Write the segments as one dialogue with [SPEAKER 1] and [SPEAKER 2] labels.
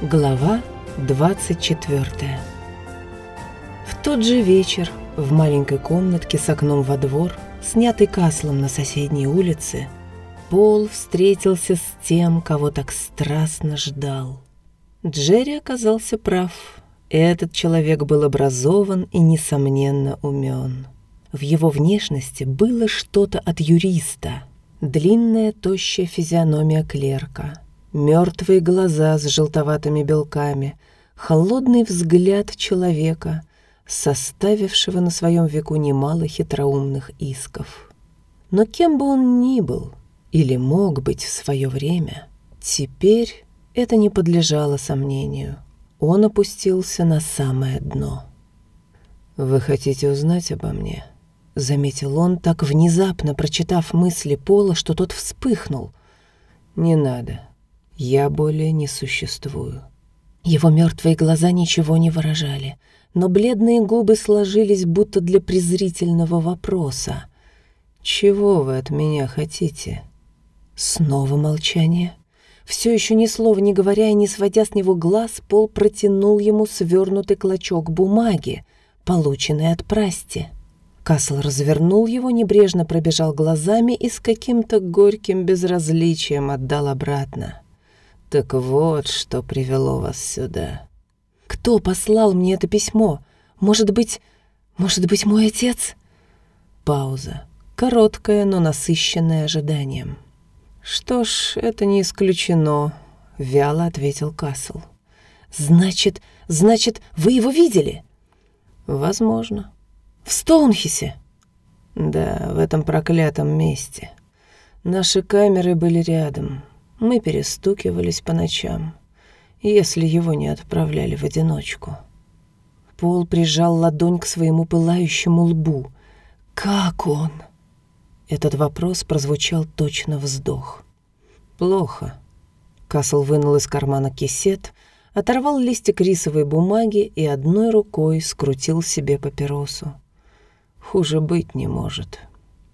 [SPEAKER 1] Глава 24 В тот же вечер в маленькой комнатке с окном во двор, снятой каслом на соседней улице, Пол встретился с тем, кого так страстно ждал. Джерри оказался прав. Этот человек был образован и, несомненно, умен. В его внешности было что-то от юриста. Длинная, тощая физиономия клерка — Мертвые глаза с желтоватыми белками, холодный взгляд человека, составившего на своем веку немало хитроумных исков. Но кем бы он ни был или мог быть в свое время, теперь это не подлежало сомнению. Он опустился на самое дно. «Вы хотите узнать обо мне?» — заметил он, так внезапно прочитав мысли Пола, что тот вспыхнул. «Не надо. Я более не существую. Его мертвые глаза ничего не выражали, но бледные губы сложились будто для презрительного вопроса. «Чего вы от меня хотите?» Снова молчание. Все еще ни слова не говоря и не сводя с него глаз, Пол протянул ему свернутый клочок бумаги, полученный от прасти. Касл развернул его, небрежно пробежал глазами и с каким-то горьким безразличием отдал обратно. «Так вот, что привело вас сюда». «Кто послал мне это письмо? Может быть, может быть, мой отец?» Пауза. Короткая, но насыщенная ожиданием. «Что ж, это не исключено», — вяло ответил Касл. «Значит, значит, вы его видели?» «Возможно». «В Стоунхисе?» «Да, в этом проклятом месте. Наши камеры были рядом. Мы перестукивались по ночам, если его не отправляли в одиночку. Пол прижал ладонь к своему пылающему лбу. «Как он?» Этот вопрос прозвучал точно вздох. «Плохо». Касл вынул из кармана кисет, оторвал листик рисовой бумаги и одной рукой скрутил себе папиросу. Хуже быть не может.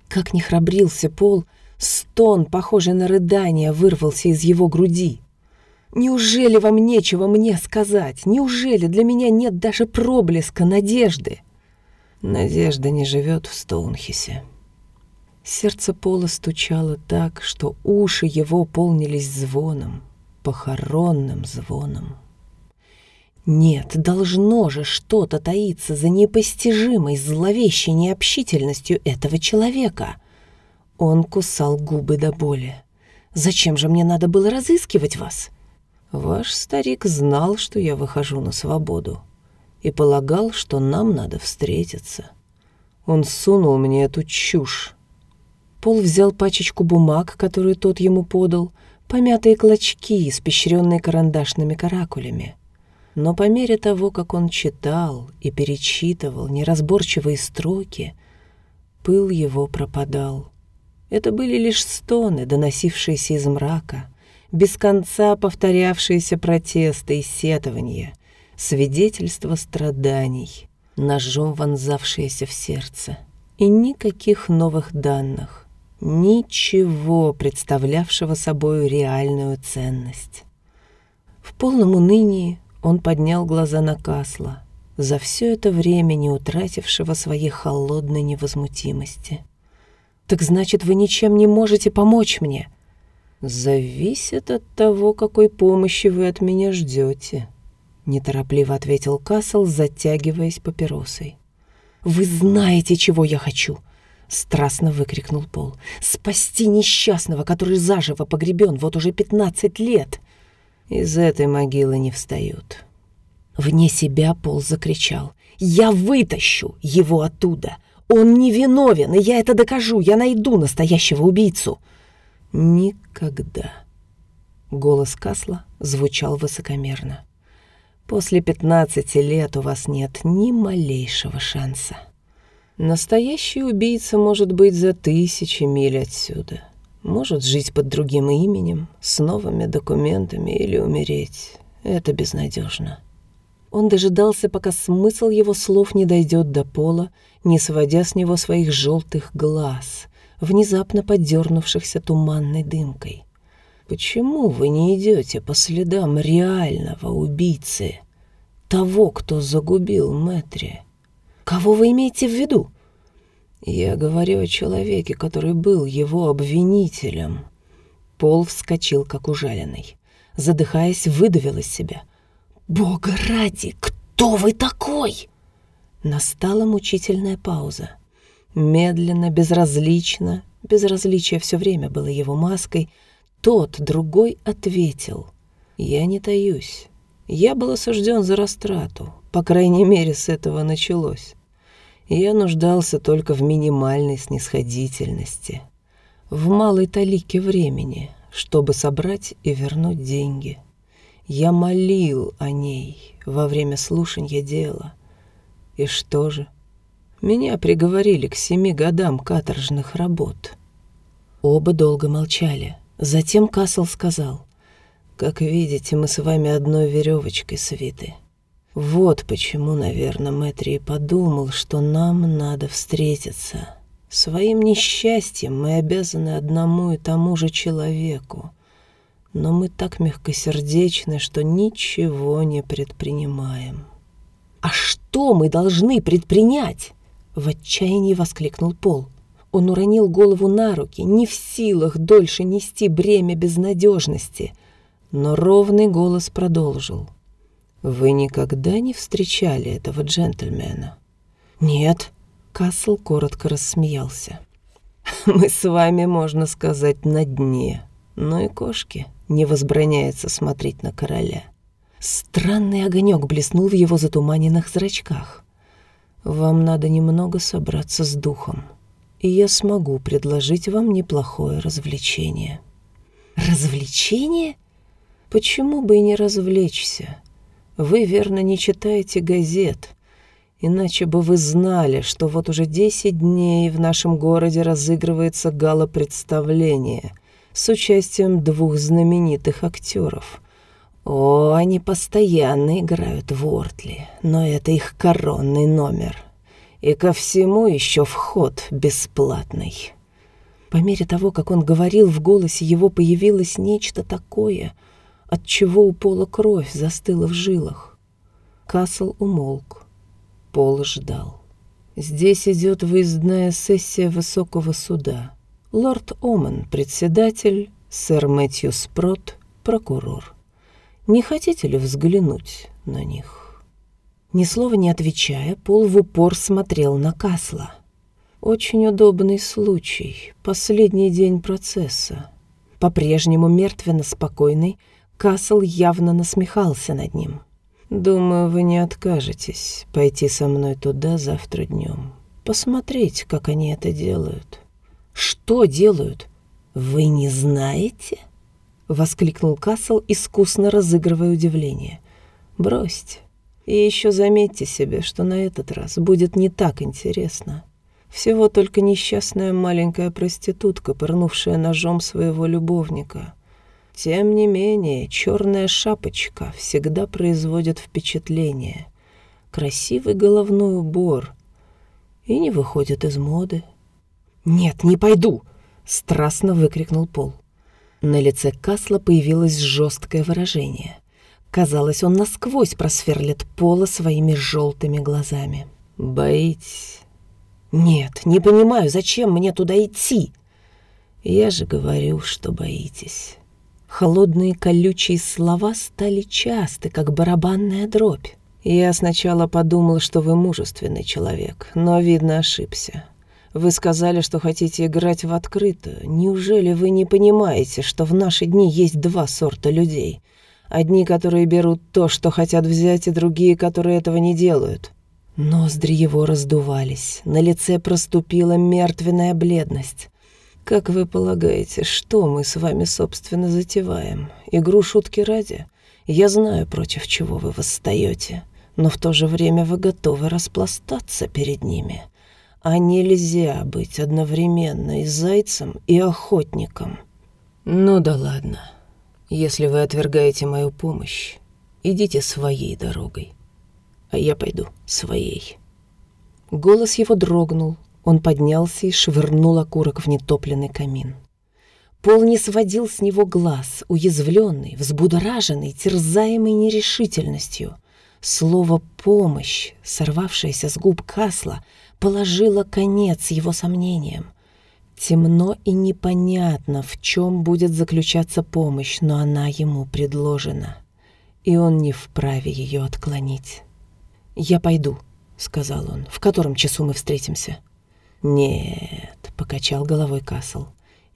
[SPEAKER 1] Как не храбрился Пол, Стон, похожий на рыдание, вырвался из его груди. «Неужели вам нечего мне сказать? Неужели для меня нет даже проблеска надежды?» Надежда не живет в Стоунхисе. Сердце Пола стучало так, что уши его полнились звоном, похоронным звоном. Нет, должно же что-то таиться за непостижимой, зловещей необщительностью этого человека. Он кусал губы до боли. «Зачем же мне надо было разыскивать вас?» «Ваш старик знал, что я выхожу на свободу, и полагал, что нам надо встретиться. Он сунул мне эту чушь». Пол взял пачечку бумаг, которую тот ему подал, помятые клочки, испещренные карандашными каракулями. Но по мере того, как он читал и перечитывал неразборчивые строки, пыл его пропадал. Это были лишь стоны, доносившиеся из мрака, без конца повторявшиеся протесты и сетования, свидетельства страданий, ножом вонзавшиеся в сердце. И никаких новых данных, ничего представлявшего собой реальную ценность. В полном унынии он поднял глаза на Касла, за все это время не утратившего своей холодной невозмутимости. «Так значит, вы ничем не можете помочь мне?» «Зависит от того, какой помощи вы от меня ждете», — неторопливо ответил Касл, затягиваясь папиросой. «Вы знаете, чего я хочу!» — страстно выкрикнул Пол. «Спасти несчастного, который заживо погребен вот уже пятнадцать лет!» «Из этой могилы не встают». Вне себя Пол закричал. «Я вытащу его оттуда! Он невиновен, и я это докажу. Я найду настоящего убийцу. Никогда. Голос Касла звучал высокомерно. После пятнадцати лет у вас нет ни малейшего шанса. Настоящий убийца может быть за тысячи миль отсюда. Может жить под другим именем, с новыми документами или умереть. Это безнадежно. Он дожидался, пока смысл его слов не дойдет до пола, не сводя с него своих желтых глаз, внезапно подернувшихся туманной дымкой. Почему вы не идете по следам реального убийцы, того, кто загубил Мэтри? Кого вы имеете в виду? Я говорю о человеке, который был его обвинителем. Пол вскочил, как ужаленный. Задыхаясь, выдавил из себя. «Бога ради, кто вы такой?» Настала мучительная пауза. Медленно, безразлично, безразличие все время было его маской, тот, другой, ответил. «Я не таюсь. Я был осужден за растрату. По крайней мере, с этого началось. Я нуждался только в минимальной снисходительности, в малой талике времени, чтобы собрать и вернуть деньги. Я молил о ней во время слушания дела. И что же? Меня приговорили к семи годам каторжных работ. Оба долго молчали. Затем Касл сказал, «Как видите, мы с вами одной веревочкой свиты. Вот почему, наверное, Мэтри подумал, что нам надо встретиться. Своим несчастьем мы обязаны одному и тому же человеку. Но мы так мягкосердечны, что ничего не предпринимаем». «А что мы должны предпринять?» — в отчаянии воскликнул Пол. Он уронил голову на руки, не в силах дольше нести бремя безнадежности. Но ровный голос продолжил. «Вы никогда не встречали этого джентльмена?» «Нет», — Касл коротко рассмеялся. «Мы с вами, можно сказать, на дне. Но и кошке не возбраняется смотреть на короля». Странный огонек блеснул в его затуманенных зрачках. «Вам надо немного собраться с духом», и я смогу предложить вам неплохое развлечение».
[SPEAKER 2] «Развлечение?»
[SPEAKER 1] «Почему бы и не развлечься? Вы, верно, не читаете газет, иначе бы вы знали, что вот уже десять дней в нашем городе разыгрывается гала-представление с участием двух знаменитых актеров». О, они постоянно играют в Ортли, но это их коронный номер. И ко всему еще вход бесплатный. По мере того, как он говорил, в голосе его появилось нечто такое, от чего у Пола кровь застыла в жилах. Касл умолк. Пол ждал. Здесь идет выездная сессия высокого суда. Лорд Оман, председатель, сэр Мэтью Спрот, прокурор. Не хотите ли взглянуть на них? Ни слова не отвечая, Пол в упор смотрел на Касла. Очень удобный случай. Последний день процесса. По-прежнему мертвенно спокойный, Касл явно насмехался над ним. «Думаю, вы не откажетесь пойти со мной туда завтра днем. Посмотреть, как они это делают». «Что делают? Вы не знаете?» — воскликнул Касл, искусно разыгрывая удивление. «Бросьте. И еще заметьте себе, что на этот раз будет не так интересно. Всего только несчастная маленькая проститутка, пырнувшая ножом своего любовника. Тем не менее, черная шапочка всегда производит впечатление. Красивый головной убор. И не выходит из моды. «Нет, не пойду!» — страстно выкрикнул Пол. На лице Касла появилось жесткое выражение. Казалось, он насквозь просверлит пола своими желтыми глазами. «Боитесь?» «Нет, не понимаю, зачем мне туда идти?» «Я же говорю, что боитесь». Холодные колючие слова стали часты, как барабанная дробь. Я сначала подумал, что вы мужественный человек, но, видно, ошибся. Вы сказали, что хотите играть в открытую. Неужели вы не понимаете, что в наши дни есть два сорта людей — Одни, которые берут то, что хотят взять, и другие, которые этого не делают. Ноздри его раздувались, на лице проступила мертвенная бледность. «Как вы полагаете, что мы с вами, собственно, затеваем? Игру шутки ради? Я знаю, против чего вы восстаете, но в то же время вы готовы распластаться перед ними. А нельзя быть одновременно и зайцем, и охотником». «Ну да ладно», если вы отвергаете мою помощь, идите своей дорогой, а я пойду своей». Голос его дрогнул, он поднялся и швырнул окурок в нетопленный камин. Пол не сводил с него глаз, уязвленный, взбудораженный, терзаемый нерешительностью. Слово «помощь», сорвавшееся с губ Касла, положило конец его сомнениям. Темно и непонятно, в чем будет заключаться помощь, но она ему предложена, и он не вправе ее отклонить. «Я пойду», — сказал он. «В котором часу мы встретимся?» «Нет», — покачал головой Касл.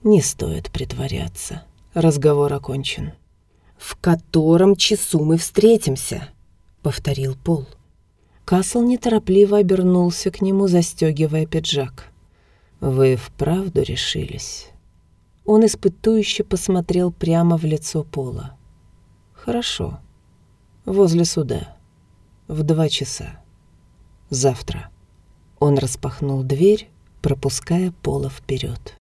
[SPEAKER 1] Не стоит притворяться. Разговор окончен. «В котором часу мы встретимся?» — повторил Пол. Касл неторопливо обернулся к нему, застегивая пиджак. «Вы вправду решились?» Он испытующе посмотрел прямо в лицо Пола. «Хорошо. Возле суда. В два часа. Завтра». Он распахнул дверь, пропуская Пола вперед.